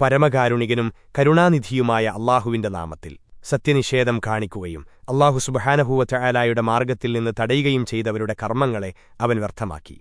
പരമകാരുണികനും കരുണാനിധിയുമായ അള്ളാഹുവിന്റെ നാമത്തിൽ സത്യനിഷേധം കാണിക്കുകയും അള്ളാഹു സുബഹാനഭൂവ ചായാലായുടെ മാർഗത്തിൽ നിന്ന് തടയുകയും ചെയ്തവരുടെ കർമ്മങ്ങളെ അവൻ വ്യർത്ഥമാക്കി.